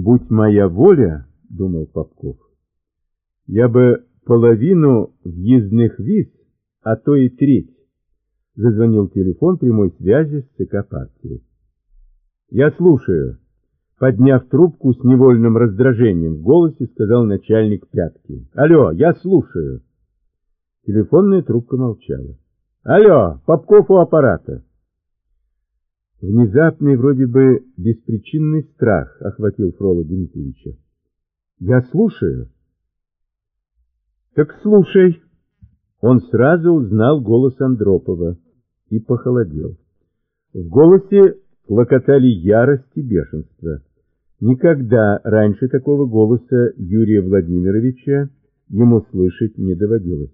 Будь моя воля, думал Попков, я бы половину въездных виз, а то и треть. Зазвонил телефон прямой связи с ЦК партии. Я слушаю. Подняв трубку с невольным раздражением в голосе, сказал начальник пятки. Алло, я слушаю. Телефонная трубка молчала. Алло, Попков у аппарата. Внезапный, вроде бы беспричинный страх охватил Фрола Дмитриевича. «Я слушаю». «Так слушай». Он сразу узнал голос Андропова и похолодел. В голосе клокотали ярость и бешенство. Никогда раньше такого голоса Юрия Владимировича ему слышать не доводилось.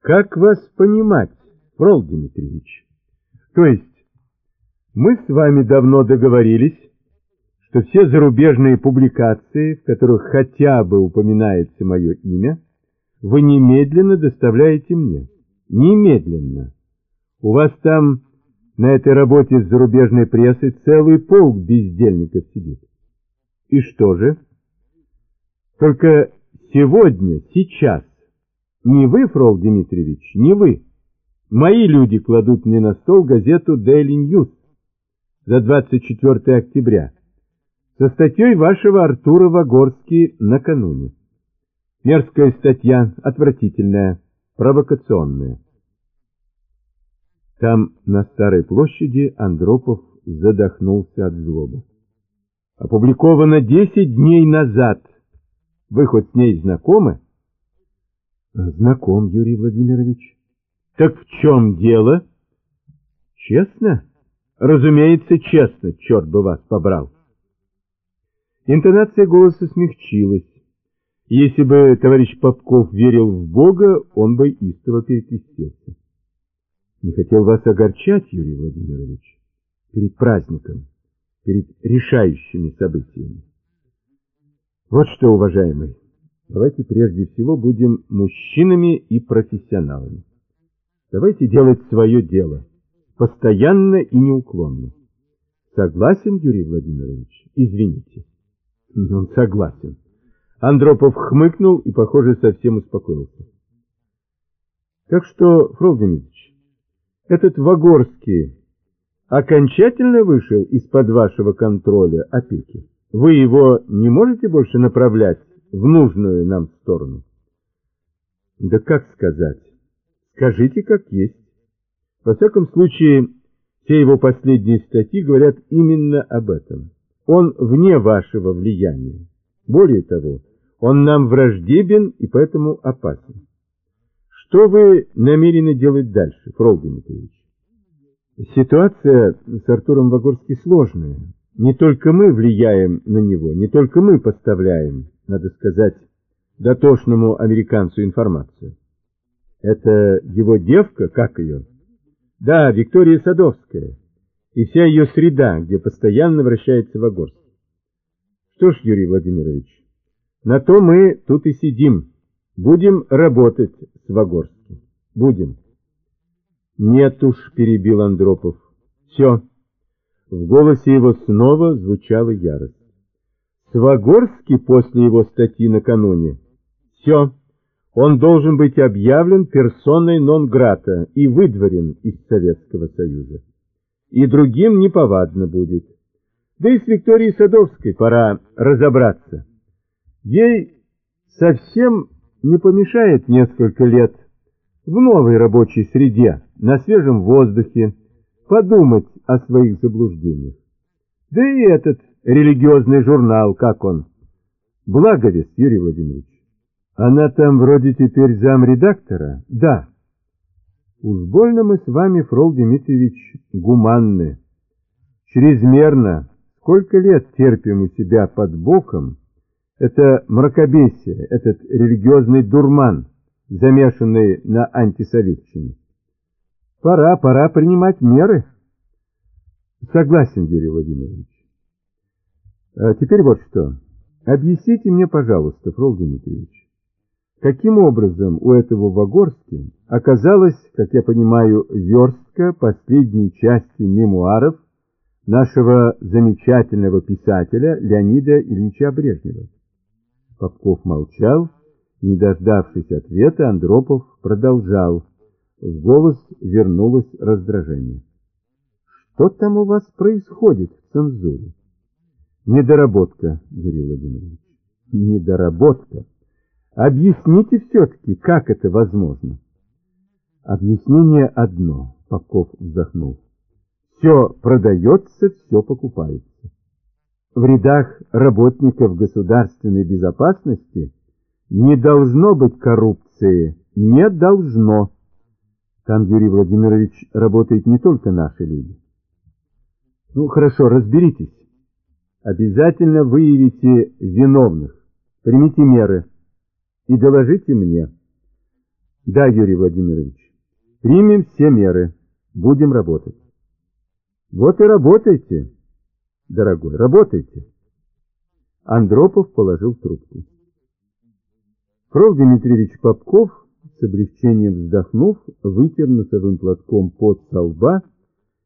«Как вас понимать, Фрол Дмитриевич? То есть мы с вами давно договорились, что все зарубежные публикации, в которых хотя бы упоминается мое имя, вы немедленно доставляете мне. Немедленно. У вас там на этой работе с зарубежной прессой целый полк бездельников сидит. И что же? Только сегодня, сейчас, не вы, Фрол Дмитриевич, не вы. Мои люди кладут мне на стол газету Daily News за 24 октября со статьей вашего Артура Вагорски накануне. Мерзкая статья, отвратительная, провокационная. Там, на Старой площади, Андропов задохнулся от злобы. Опубликовано 10 дней назад. Вы хоть с ней знакомы? Знаком, Юрий Владимирович. Так в чем дело? Честно? Разумеется, честно, черт бы вас побрал. Интонация голоса смягчилась. Если бы товарищ Попков верил в Бога, он бы истово перекрестился. Не хотел вас огорчать, Юрий Владимирович, перед праздником, перед решающими событиями. Вот что, уважаемый, давайте прежде всего будем мужчинами и профессионалами. Давайте делать свое дело постоянно и неуклонно. Согласен, Юрий Владимирович? Извините. Он согласен. Андропов хмыкнул и, похоже, совсем успокоился. Так что, Фрол этот Вагорский окончательно вышел из-под вашего контроля опеки? Вы его не можете больше направлять в нужную нам сторону? Да как сказать? Скажите, как есть. Во всяком случае, все его последние статьи говорят именно об этом. Он вне вашего влияния. Более того, он нам враждебен и поэтому опасен. Что вы намерены делать дальше, Фрол Дмитриевич? Ситуация с Артуром Вагорски сложная. Не только мы влияем на него, не только мы поставляем, надо сказать, дотошному американцу информацию. Это его девка, как ее? Да, Виктория Садовская и вся ее среда, где постоянно вращается Вагорский. Что ж, Юрий Владимирович, на то мы тут и сидим. Будем работать с Вагорским. Будем. Нет уж, перебил Андропов. Все. В голосе его снова звучала ярость. Свагорский после его статьи накануне. Все. Он должен быть объявлен персоной нон-грата и выдворен из Советского Союза. И другим неповадно будет. Да и с Викторией Садовской пора разобраться. Ей совсем не помешает несколько лет в новой рабочей среде, на свежем воздухе, подумать о своих заблуждениях. Да и этот религиозный журнал, как он? Благовест, Юрий Владимирович. Она там вроде теперь замредактора? Да. Уж больно мы с вами, Фрол Дмитриевич, гуманны. Чрезмерно. Сколько лет терпим у себя под боком это мракобесие, этот религиозный дурман, замешанный на антисоветчине. Пора, пора принимать меры. Согласен, Юрий Владимирович. А теперь вот что. Объясните мне, пожалуйста, Фрол Дмитриевич, Каким образом у этого Вагорски оказалась, как я понимаю, верстка последней части мемуаров нашего замечательного писателя Леонида Ильича Брежнева. Попков молчал, не дождавшись ответа, Андропов продолжал. В голос вернулось раздражение. Что там у вас происходит в цензуре? Недоработка, Юрий Владимирович. Недоработка. Объясните все-таки, как это возможно? Объяснение одно, Попков вздохнул. Все продается, все покупается. В рядах работников государственной безопасности не должно быть коррупции, не должно. Там, Юрий Владимирович, работают не только наши люди. Ну, хорошо, разберитесь. Обязательно выявите виновных, примите меры и доложите мне. Да, Юрий Владимирович, примем все меры, будем работать. Вот и работайте, дорогой, работайте. Андропов положил трубку. Фрол Дмитриевич Попков, с облегчением вздохнув, вытер носовым платком пот со лба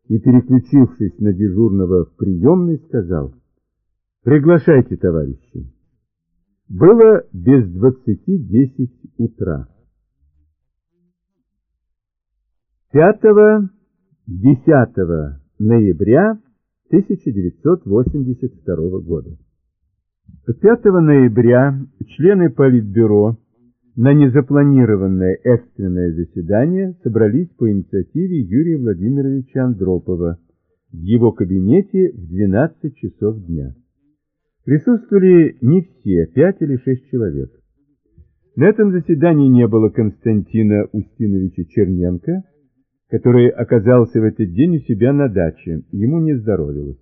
и, переключившись на дежурного в приемной, сказал «Приглашайте, товарищи». Было без двадцати десять утра. 5-10 ноября 1982 года. 5 ноября члены Политбюро на незапланированное экстренное заседание собрались по инициативе Юрия Владимировича Андропова в его кабинете в 12 часов дня. Присутствовали не все, пять или шесть человек. На этом заседании не было Константина Устиновича Черненко, который оказался в этот день у себя на даче, ему не здоровилось.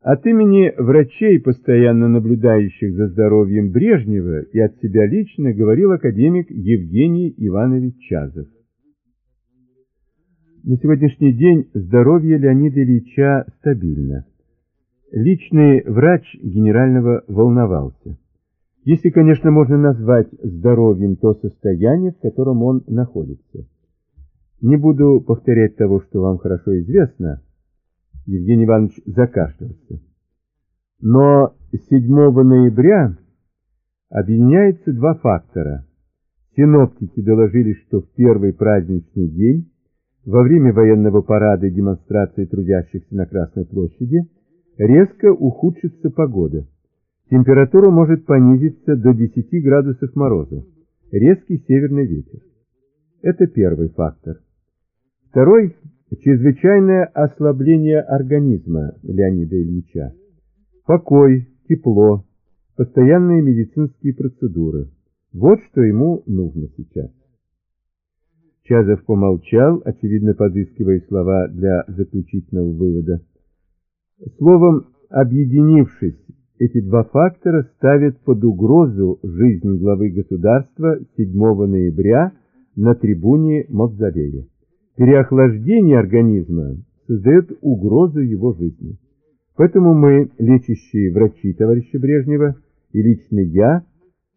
От имени врачей, постоянно наблюдающих за здоровьем Брежнева, и от себя лично говорил академик Евгений Иванович Чазов. На сегодняшний день здоровье Леонида Ильича стабильно. Личный врач генерального волновался. Если, конечно, можно назвать здоровьем то состояние, в котором он находится. Не буду повторять того, что вам хорошо известно, Евгений Иванович закашлялся. Но 7 ноября объединяются два фактора. Синоптики доложили, что в первый праздничный день, во время военного парада и демонстрации трудящихся на Красной площади, резко ухудшится погода. Температура может понизиться до 10 градусов мороза. Резкий северный ветер. Это первый фактор. Второй чрезвычайное ослабление организма Леонида Ильича. Покой, тепло, постоянные медицинские процедуры. Вот что ему нужно сейчас. Чазов помолчал, очевидно подыскивая слова для заключительного вывода. Словом, объединившись, эти два фактора ставят под угрозу жизнь главы государства 7 ноября на трибуне Мавзолея. Переохлаждение организма создает угрозу его жизни. Поэтому мы, лечащие врачи товарища Брежнева, и лично я,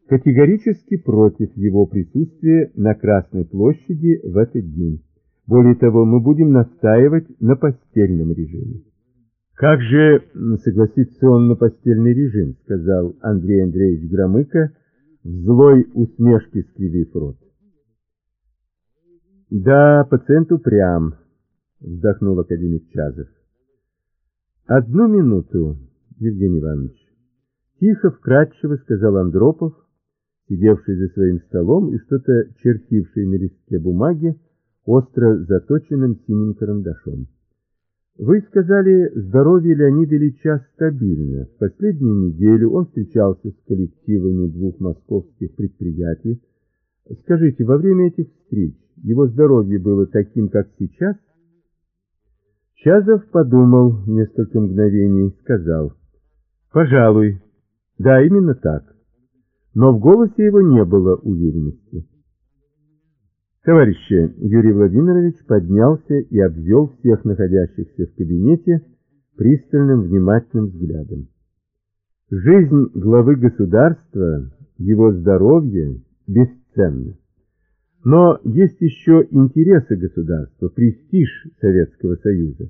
категорически против его присутствия на Красной площади в этот день. Более того, мы будем настаивать на постельном режиме. «Как же согласится он на постельный режим?» — сказал Андрей Андреевич Громыко, в злой усмешке скривив рот. Да, пациент упрям, вздохнул академик Чазов. Одну минуту, Евгений Иванович. Тихо, вкратчиво сказал Андропов, сидевший за своим столом и что-то чертивший на листке бумаги остро заточенным синим карандашом. Вы сказали, здоровье Леонида Ильича стабильно. В последнюю неделю он встречался с коллективами двух московских предприятий. Скажите, во время этих встреч его здоровье было таким, как сейчас? Чазов подумал несколько мгновений, сказал, «Пожалуй, да, именно так». Но в голосе его не было уверенности. Товарищи, Юрий Владимирович поднялся и обвел всех находящихся в кабинете пристальным внимательным взглядом. Жизнь главы государства, его здоровье бесценны. Но есть еще интересы государства, престиж Советского Союза.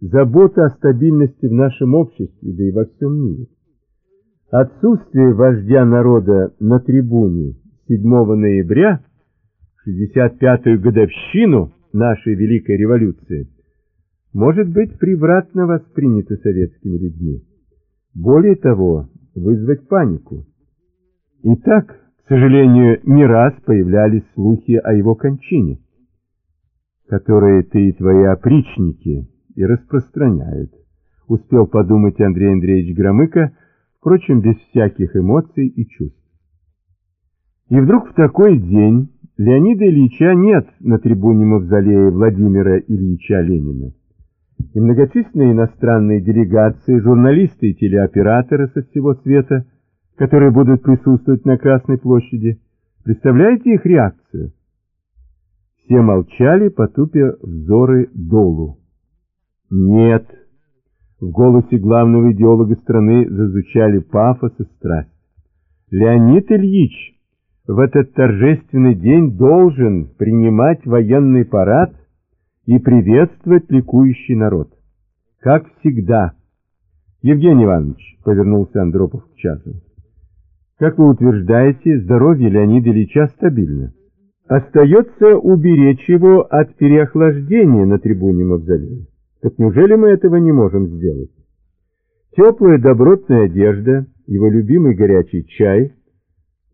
забота о стабильности в нашем обществе, да и во всем мире. Отсутствие вождя народа на трибуне 7 ноября, 65-ю годовщину нашей Великой Революции, может быть превратно воспринято советскими людьми. Более того, вызвать панику. Итак, к сожалению, не раз появлялись слухи о его кончине, которые ты и твои опричники и распространяют, успел подумать Андрей Андреевич Громыко, впрочем, без всяких эмоций и чувств. И вдруг в такой день Леонида Ильича нет на трибуне мавзолея Владимира Ильича Ленина. И многочисленные иностранные делегации, журналисты и телеоператоры со всего света, которые будут присутствовать на Красной площади, представляете их реакцию? Все молчали, потупя взоры долу. Нет. В голосе главного идеолога страны зазвучали пафос и страсть. Леонид Ильич в этот торжественный день должен принимать военный парад и приветствовать ликующий народ. Как всегда. Евгений Иванович, повернулся Андропов к Часову. Как вы утверждаете, здоровье Леонида Ильича стабильно. Остается уберечь его от переохлаждения на трибуне Мавзолея. Так неужели мы этого не можем сделать? Теплая добротная одежда, его любимый горячий чай,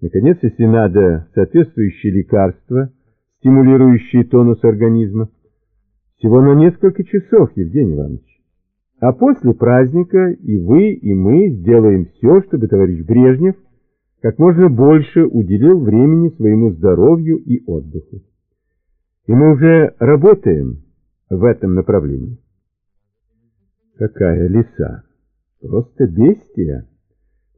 наконец, если надо, соответствующие лекарства, стимулирующие тонус организма, всего на несколько часов, Евгений Иванович. А после праздника и вы, и мы сделаем все, чтобы товарищ Брежнев как можно больше уделил времени своему здоровью и отдыху. И мы уже работаем в этом направлении. Какая лиса! Просто бестия!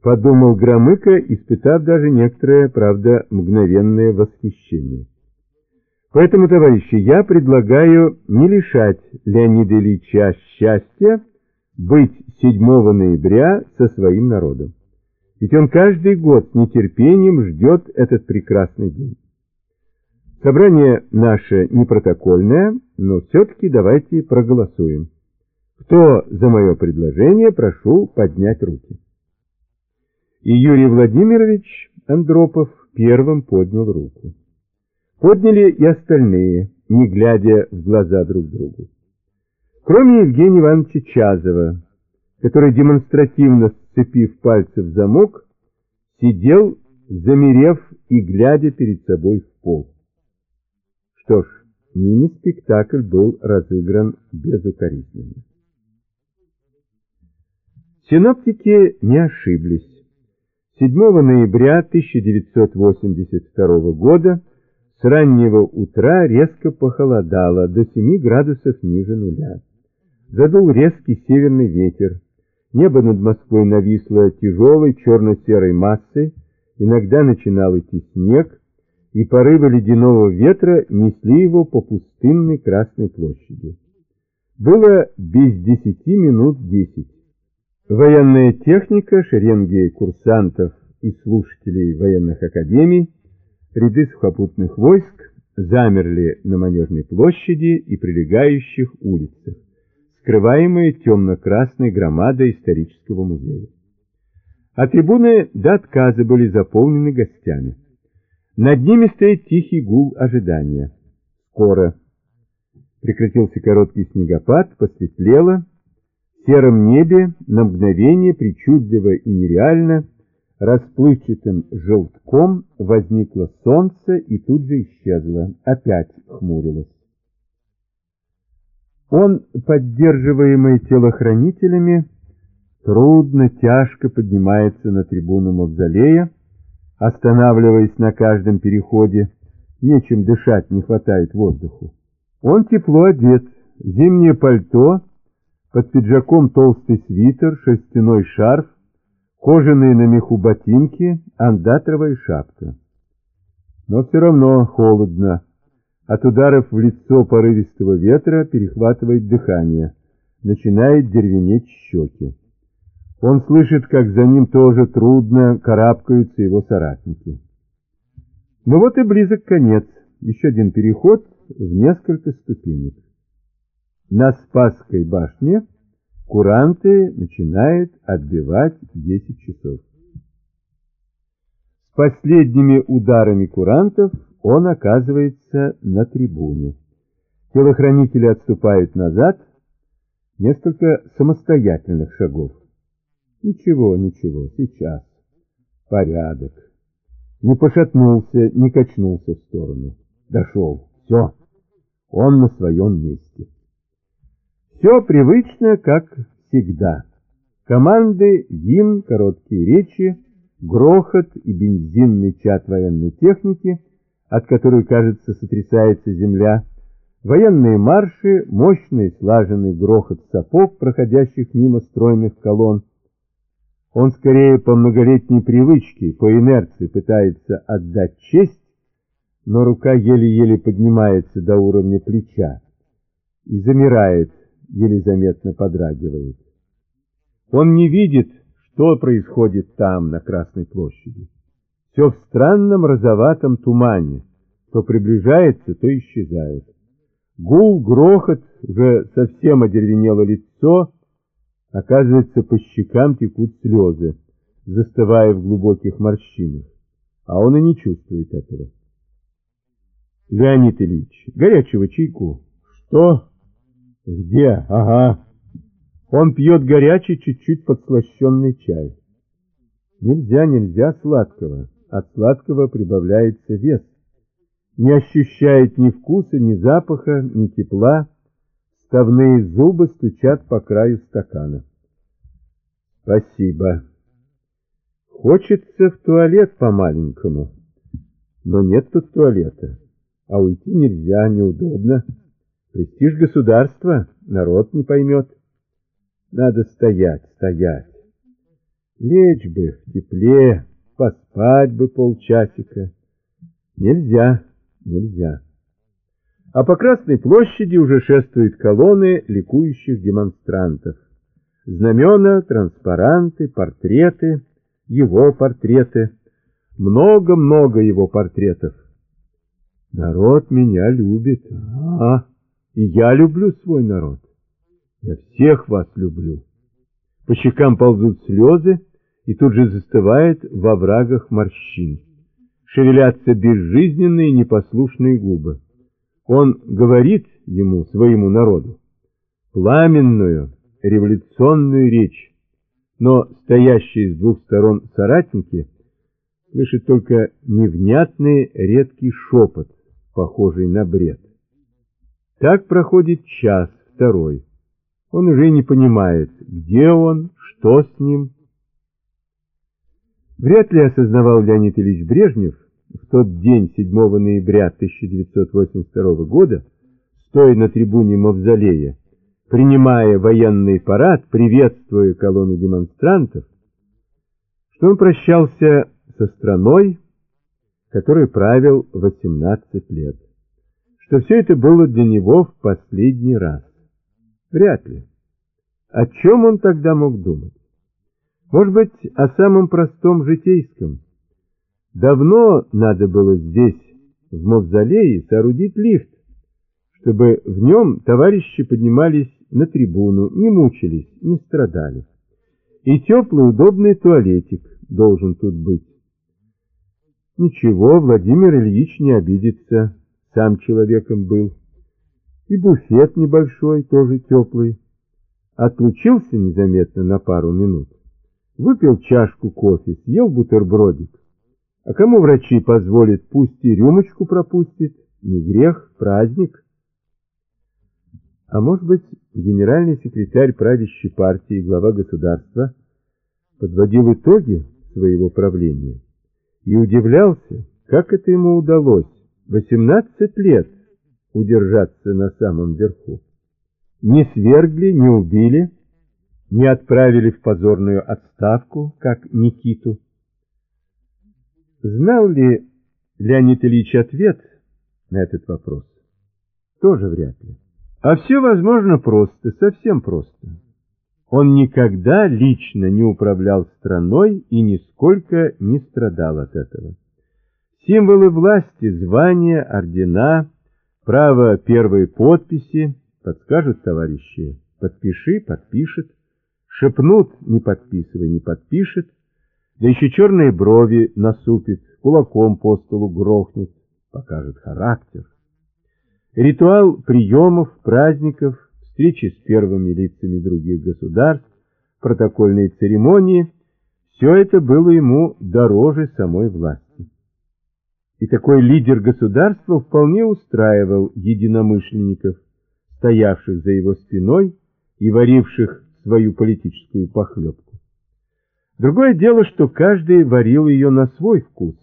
Подумал Громыко, испытав даже некоторое, правда, мгновенное восхищение. Поэтому, товарищи, я предлагаю не лишать Леонида Ильича счастья быть 7 ноября со своим народом. Ведь он каждый год с нетерпением ждет этот прекрасный день. Собрание наше не протокольное, но все-таки давайте проголосуем. Кто за мое предложение, прошу поднять руки. И Юрий Владимирович Андропов первым поднял руку. Подняли и остальные, не глядя в глаза друг другу. Кроме Евгения Ивановича Чазова, который, демонстративно сцепив пальцы в замок, сидел, замерев и глядя перед собой в пол. Что ж, мини-спектакль был разыгран безукоризненно. Синоптики не ошиблись. 7 ноября 1982 года с раннего утра резко похолодало до 7 градусов ниже нуля. Задул резкий северный ветер. Небо над Москвой нависло тяжелой черно-серой массой, иногда начинал идти снег, и порывы ледяного ветра несли его по пустынной Красной площади. Было без десяти минут десять. Военная техника, шеренги курсантов и слушателей военных академий, ряды сухопутных войск замерли на Манежной площади и прилегающих улицах, скрываемые темно-красной громадой исторического музея. А трибуны до отказа были заполнены гостями. Над ними стоит тихий гул ожидания. Скоро. Прекратился короткий снегопад, посветлело, в сером небе на мгновение причудливо и нереально расплывчатым желтком возникло солнце и тут же исчезло, опять хмурилось. Он, поддерживаемый телохранителями, трудно, тяжко поднимается на трибуну мавзолея, останавливаясь на каждом переходе, нечем дышать, не хватает воздуху. Он тепло одет, зимнее пальто под пиджаком толстый свитер, шерстяной шарф, кожаные на меху ботинки, андатровая шапка. Но все равно холодно. От ударов в лицо порывистого ветра перехватывает дыхание, начинает дервенеть щеки. Он слышит, как за ним тоже трудно карабкаются его соратники. Ну вот и близок конец, еще один переход в несколько ступенек. На Спасской башне куранты начинают отбивать 10 часов. С последними ударами курантов он оказывается на трибуне. Телохранители отступают назад, несколько самостоятельных шагов. Ничего, ничего, сейчас. Порядок. Не пошатнулся, не качнулся в сторону. Дошел. Все. Он на своем месте. Все привычно, как всегда. Команды, гимн, короткие речи, грохот и бензинный чат военной техники, от которой, кажется, сотрясается земля, военные марши, мощный слаженный грохот сапог, проходящих мимо стройных колонн. Он скорее по многолетней привычке, по инерции пытается отдать честь, но рука еле-еле поднимается до уровня плеча и замирает, еле заметно подрагивает. Он не видит, что происходит там, на Красной площади. Все в странном розоватом тумане, то приближается, то исчезает. Гул, грохот, уже совсем одервенело лицо, оказывается, по щекам текут слезы, застывая в глубоких морщинах, а он и не чувствует этого. Леонид Ильич, горячего чайку. Что? Где? Ага. Он пьет горячий, чуть-чуть подслащенный чай. Нельзя, нельзя сладкого. От сладкого прибавляется вес. Не ощущает ни вкуса, ни запаха, ни тепла. Ставные зубы стучат по краю стакана. Спасибо. Хочется в туалет по-маленькому. Но нет тут туалета а уйти нельзя, неудобно. Престиж государства, народ не поймет. Надо стоять, стоять. Лечь бы в тепле, поспать бы полчасика. Нельзя, нельзя. А по Красной площади уже шествуют колонны ликующих демонстрантов. Знамена, транспаранты, портреты, его портреты. Много-много его портретов. Народ меня любит. А, и я люблю свой народ. Я всех вас люблю. По щекам ползут слезы, и тут же застывает во врагах морщин. Шевелятся безжизненные непослушные губы. Он говорит ему, своему народу, пламенную, революционную речь, но стоящие с двух сторон соратники слышат только невнятный редкий шепот, похожий на бред. Так проходит час, второй. Он уже не понимает, где он, что с ним. Вряд ли осознавал Леонид Ильич Брежнев в тот день, 7 ноября 1982 года, стоя на трибуне Мавзолея, принимая военный парад, приветствуя колонны демонстрантов, что он прощался со страной, который правил 18 лет. Что все это было для него в последний раз. Вряд ли. О чем он тогда мог думать? Может быть, о самом простом житейском. Давно надо было здесь, в мавзолее, соорудить лифт, чтобы в нем товарищи поднимались на трибуну, не мучились, не страдали. И теплый удобный туалетик должен тут быть. Ничего, Владимир Ильич не обидится, сам человеком был. И буфет небольшой, тоже теплый. Отлучился незаметно на пару минут. Выпил чашку кофе, съел бутербродик. А кому врачи позволят, пусть и рюмочку пропустит, не грех, праздник. А может быть, генеральный секретарь правящей партии, глава государства, подводил итоги своего правления и удивлялся, как это ему удалось 18 лет удержаться на самом верху. Не свергли, не убили, не отправили в позорную отставку, как Никиту. Знал ли Леонид Ильич ответ на этот вопрос? Тоже вряд ли. А все, возможно, просто, совсем просто. Он никогда лично не управлял страной и нисколько не страдал от этого. Символы власти, звания, ордена, право первой подписи, подскажут товарищи, подпиши, подпишет, шепнут, не подписывай, не подпишет, да еще черные брови насупит, кулаком по столу грохнет, покажет характер. Ритуал приемов, праздников, встречи с первыми лицами других государств, протокольные церемонии – все это было ему дороже самой власти. И такой лидер государства вполне устраивал единомышленников, стоявших за его спиной и варивших свою политическую похлебку. Другое дело, что каждый варил ее на свой вкус.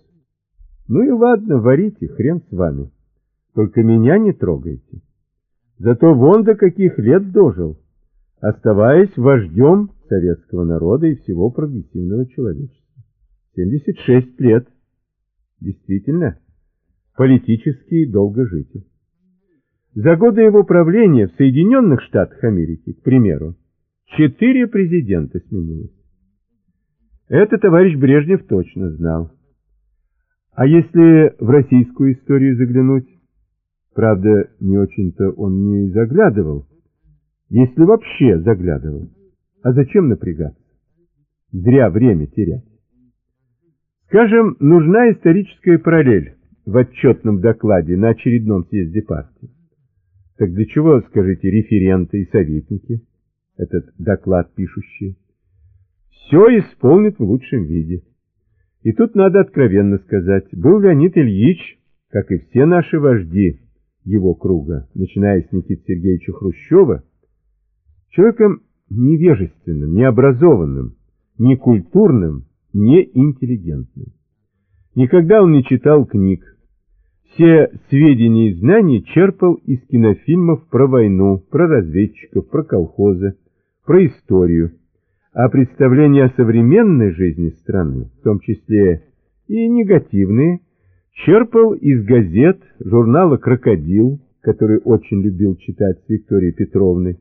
Ну и ладно, варите, хрен с вами. Только меня не трогайте. Зато вон до каких лет дожил, оставаясь вождем советского народа и всего прогрессивного человечества. 76 лет. Действительно, политический долгожитель. За годы его правления в Соединенных Штатах Америки, к примеру, четыре президента сменилось. Это товарищ Брежнев точно знал. А если в российскую историю заглянуть, правда, не очень-то он не заглядывал, если вообще заглядывал, а зачем напрягаться? Зря время терять. Скажем, нужна историческая параллель в отчетном докладе на очередном съезде партии. Так для чего, скажите, референты и советники, этот доклад пишущие? Все исполнит в лучшем виде. И тут надо откровенно сказать, был Леонид Ильич, как и все наши вожди его круга, начиная с Никиты Сергеевича Хрущева, человеком невежественным, необразованным, некультурным, неинтеллигентным. Никогда он не читал книг. Все сведения и знания черпал из кинофильмов про войну, про разведчиков, про колхозы, про историю. А представления о современной жизни страны, в том числе и негативные, черпал из газет, журнала «Крокодил», который очень любил читать с Викторией Петровной,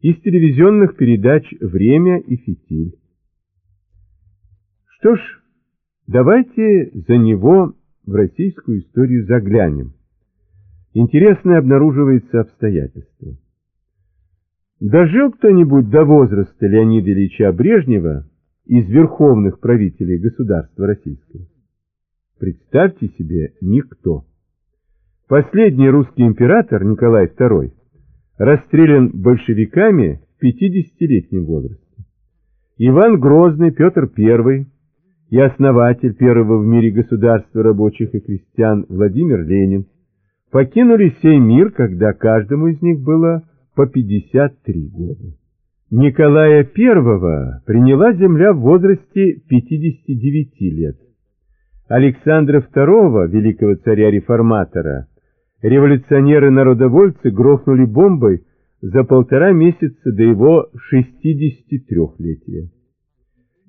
из телевизионных передач «Время» и «Фитиль». Что ж, давайте за него в российскую историю заглянем. Интересное обнаруживается обстоятельство. Дожил кто-нибудь до возраста Леонида Ильича Брежнева из верховных правителей государства российского? Представьте себе, никто. Последний русский император Николай II расстрелян большевиками в 50-летнем возрасте. Иван Грозный, Петр I и основатель первого в мире государства рабочих и крестьян Владимир Ленин покинули сей мир, когда каждому из них было по 53 года. Николая I приняла земля в возрасте 59 лет. Александра II, великого царя-реформатора, революционеры-народовольцы грохнули бомбой за полтора месяца до его 63-летия.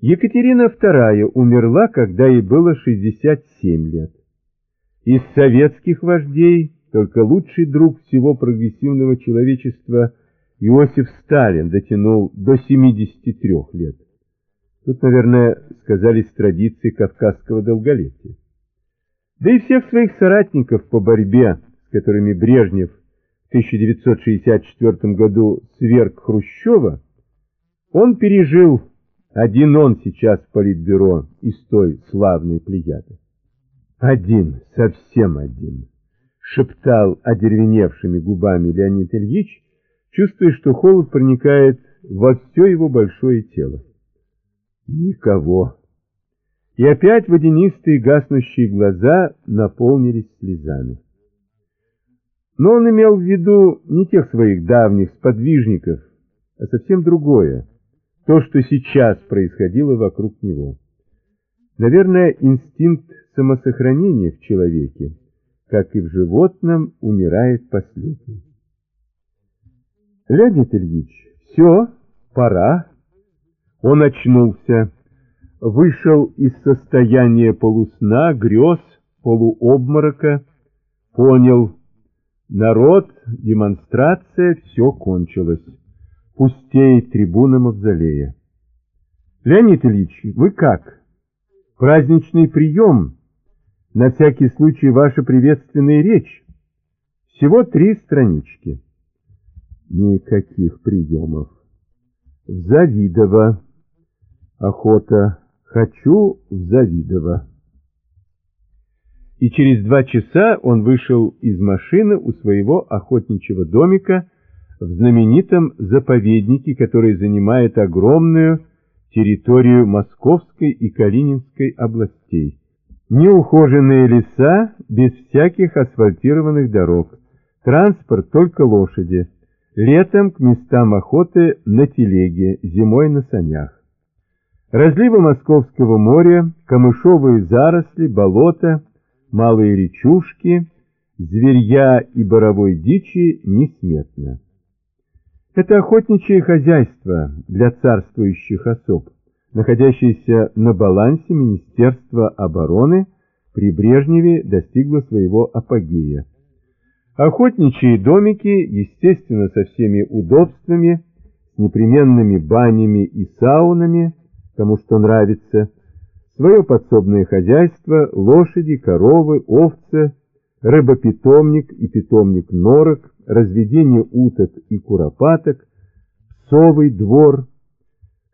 Екатерина II умерла, когда ей было 67 лет. Из советских вождей только лучший друг всего прогрессивного человечества Иосиф Сталин дотянул до 73 лет. Тут, наверное, сказались традиции кавказского долголетия. Да и всех своих соратников по борьбе, с которыми Брежнев в 1964 году сверг Хрущева, он пережил один он сейчас в политбюро из той славной плеяды. Один, совсем один, шептал одеревеневшими губами Леонид Ильич, чувствуя, что холод проникает во все его большое тело. Никого. И опять водянистые гаснущие глаза наполнились слезами. Но он имел в виду не тех своих давних сподвижников, а совсем другое то, что сейчас происходило вокруг него. Наверное, инстинкт самосохранения в человеке, как и в животном, умирает последним. Леонид Ильич, все, пора. Он очнулся, вышел из состояния полусна, грез, полуобморока, понял, народ, демонстрация, все кончилось пустеет трибуна Мавзолея. Леонид Ильич, вы как? Праздничный прием, на всякий случай ваша приветственная речь. Всего три странички. Никаких приемов. В Завидово. Охота. Хочу в Завидово. И через два часа он вышел из машины у своего охотничьего домика в знаменитом заповеднике, который занимает огромную территорию Московской и Калининской областей. Неухоженные леса без всяких асфальтированных дорог, транспорт только лошади, летом к местам охоты на телеге, зимой на санях. Разливы Московского моря, камышовые заросли, болота, малые речушки, зверья и боровой дичи несметно. Это охотничье хозяйство для царствующих особ, находящееся на балансе Министерства обороны при Брежневе достигло своего апогея. Охотничьи домики, естественно, со всеми удобствами, с непременными банями и саунами, кому что нравится, свое подсобное хозяйство, лошади, коровы, овцы, рыбопитомник и питомник норок, разведение уток и куропаток, псовый двор,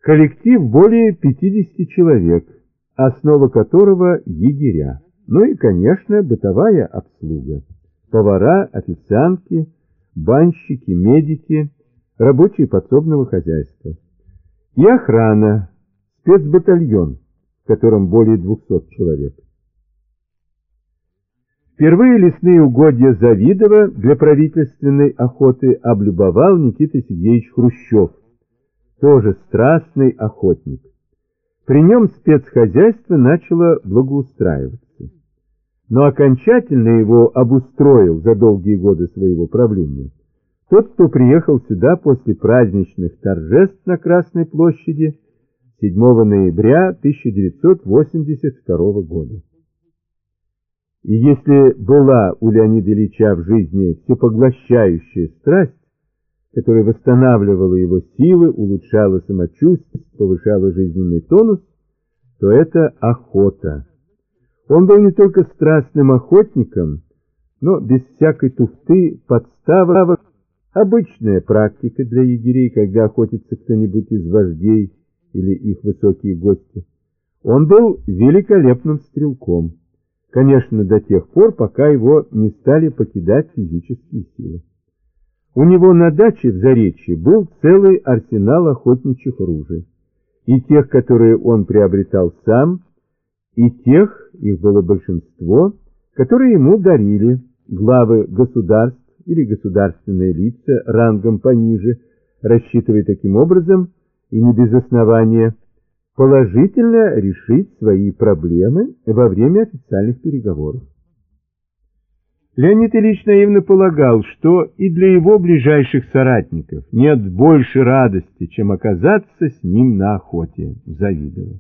коллектив более 50 человек, основа которого егеря, ну и, конечно, бытовая обслуга, повара, официантки, банщики, медики, рабочие подсобного хозяйства. И охрана, спецбатальон, в котором более 200 человек. Впервые лесные угодья Завидова для правительственной охоты облюбовал Никита Сергеевич Хрущев, тоже страстный охотник. При нем спецхозяйство начало благоустраиваться. Но окончательно его обустроил за долгие годы своего правления тот, кто приехал сюда после праздничных торжеств на Красной площади 7 ноября 1982 года. И если была у Леонида Ильича в жизни всепоглощающая страсть, которая восстанавливала его силы, улучшала самочувствие, повышала жизненный тонус, то это охота. Он был не только страстным охотником, но без всякой туфты, подставок, обычная практика для егерей, когда охотится кто-нибудь из вождей или их высокие гости. Он был великолепным стрелком. Конечно, до тех пор, пока его не стали покидать физические силы. У него на даче в Заречье был целый арсенал охотничьих ружей. И тех, которые он приобретал сам, и тех, их было большинство, которые ему дарили главы государств или государственные лица рангом пониже, рассчитывая таким образом, и не без основания, положительно решить свои проблемы во время официальных переговоров. Леонид Ильич наивно полагал, что и для его ближайших соратников нет больше радости, чем оказаться с ним на охоте в Завидово.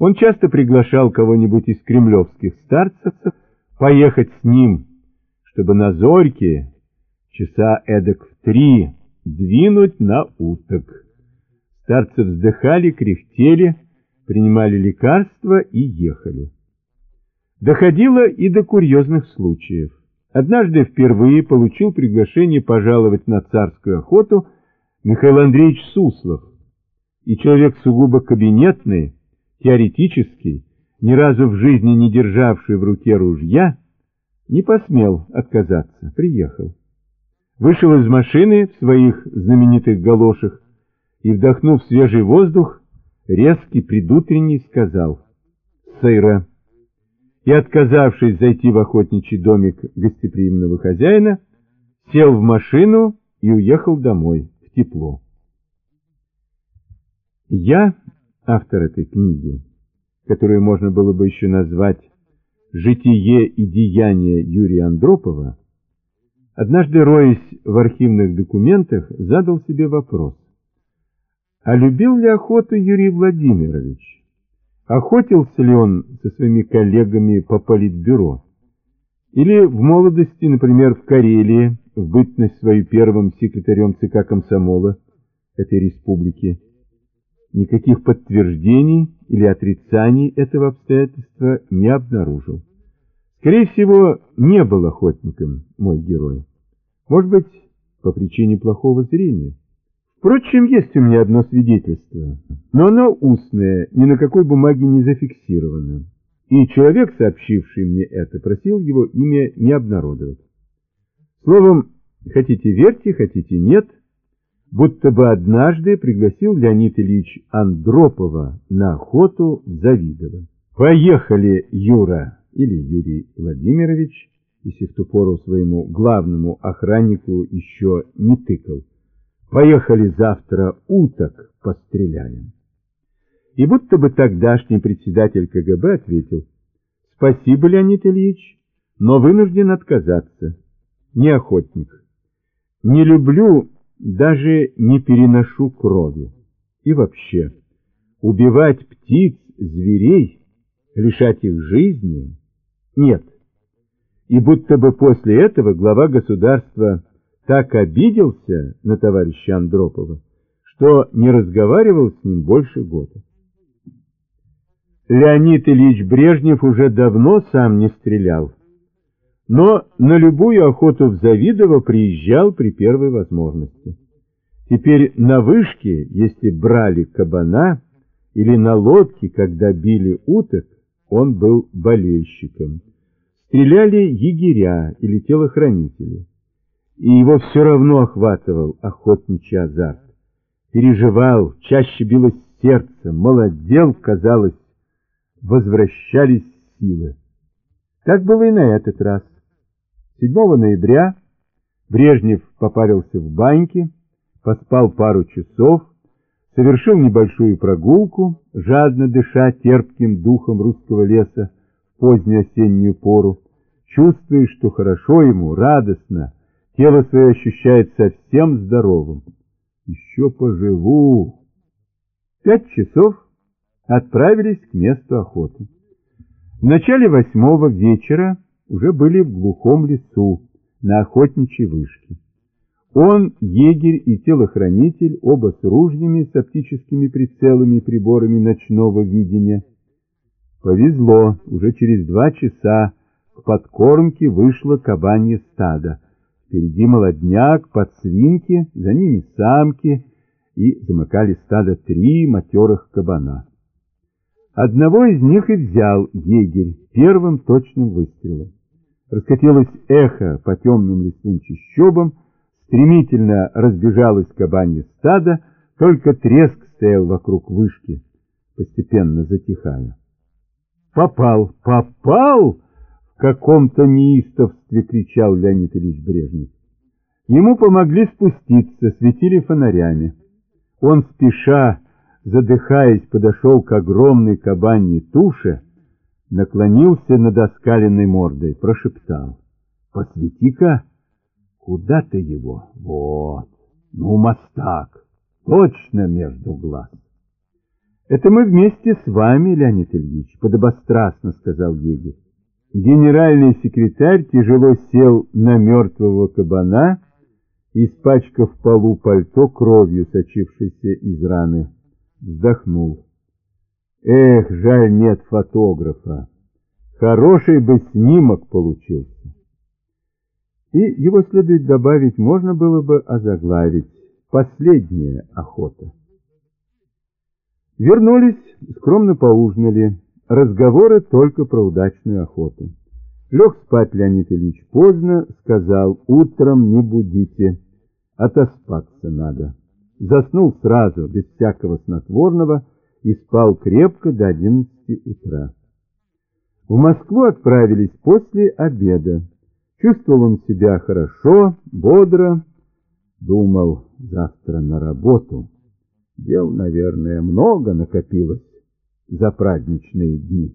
Он часто приглашал кого-нибудь из кремлевских старцев поехать с ним, чтобы на зорьке часа эдак в три двинуть на уток. Старцы вздыхали, кряхтели, принимали лекарства и ехали. Доходило и до курьезных случаев. Однажды впервые получил приглашение пожаловать на царскую охоту Михаил Андреевич Суслов, и человек сугубо кабинетный, теоретический, ни разу в жизни не державший в руке ружья, не посмел отказаться, приехал. Вышел из машины в своих знаменитых галошах, и, вдохнув свежий воздух, резкий предутренний сказал «Сыро». И, отказавшись зайти в охотничий домик гостеприимного хозяина, сел в машину и уехал домой, в тепло. Я, автор этой книги, которую можно было бы еще назвать «Житие и деяния Юрия Андропова», однажды, роясь в архивных документах, задал себе вопрос. А любил ли охоту Юрий Владимирович? Охотился ли он со своими коллегами по политбюро? Или в молодости, например, в Карелии, в бытность свою первым секретарем ЦК комсомола этой республики? Никаких подтверждений или отрицаний этого обстоятельства не обнаружил. Скорее всего, не был охотником мой герой. Может быть, по причине плохого зрения. Впрочем, есть у меня одно свидетельство, но оно устное, ни на какой бумаге не зафиксировано. И человек, сообщивший мне это, просил его имя не обнародовать. Словом, хотите верьте, хотите нет, будто бы однажды пригласил Леонид Ильич Андропова на охоту в Завидово. Поехали, Юра, или Юрий Владимирович, если в ту пору своему главному охраннику еще не тыкал. Поехали завтра уток постреляем. И будто бы тогдашний председатель КГБ ответил, «Спасибо, Леонид Ильич, но вынужден отказаться. Не охотник. Не люблю, даже не переношу крови. И вообще, убивать птиц, зверей, лишать их жизни — нет» и будто бы после этого глава государства так обиделся на товарища Андропова, что не разговаривал с ним больше года. Леонид Ильич Брежнев уже давно сам не стрелял, но на любую охоту в Завидово приезжал при первой возможности. Теперь на вышке, если брали кабана, или на лодке, когда били уток, он был болельщиком. Стреляли егеря или телохранители, и его все равно охватывал охотничий азарт. Переживал, чаще билось сердце, молодел, казалось, возвращались силы. Так было и на этот раз. 7 ноября Брежнев попарился в баньке, поспал пару часов, совершил небольшую прогулку, жадно дыша терпким духом русского леса, позднюю осеннюю пору, чувствуя, что хорошо ему, радостно, тело свое ощущает совсем здоровым. Еще поживу. Пять часов отправились к месту охоты. В начале восьмого вечера уже были в глухом лесу, на охотничьей вышке. Он, егерь и телохранитель, оба с ружьями, с оптическими прицелами и приборами ночного видения, Повезло, уже через два часа к подкормке вышло кабанье стадо. Впереди молодняк, подсвинки, за ними самки, и замыкали стадо три матерых кабана. Одного из них и взял егерь первым точным выстрелом. Раскатилось эхо по темным лесным чащобам, стремительно разбежалось кабанье стадо, только треск стоял вокруг вышки, постепенно затихая. Попал, попал! Каком-то неистовстве кричал Леонид Ильич Брежнев. Ему помогли спуститься, светили фонарями. Он, спеша, задыхаясь, подошел к огромной кабаньей туше, наклонился над оскаленной мордой, прошептал. «Посвети-ка, куда ты его? Вот, ну, мастак, точно между глаз». «Это мы вместе с вами, Леонид Ильич», — подобострастно сказал егерь. Генеральный секретарь тяжело сел на мертвого кабана, испачкав полу пальто кровью, сочившейся из раны. Вздохнул. «Эх, жаль, нет фотографа. Хороший бы снимок получился». И его следует добавить, можно было бы озаглавить «Последняя охота». Вернулись, скромно поужинали. Разговоры только про удачную охоту. Лег спать Леонид Ильич поздно, сказал, утром не будите, отоспаться надо. Заснул сразу, без всякого снотворного, и спал крепко до одиннадцати утра. В Москву отправились после обеда. Чувствовал он себя хорошо, бодро, думал завтра на работу. Дел, наверное, много накопилось за праздничные дни.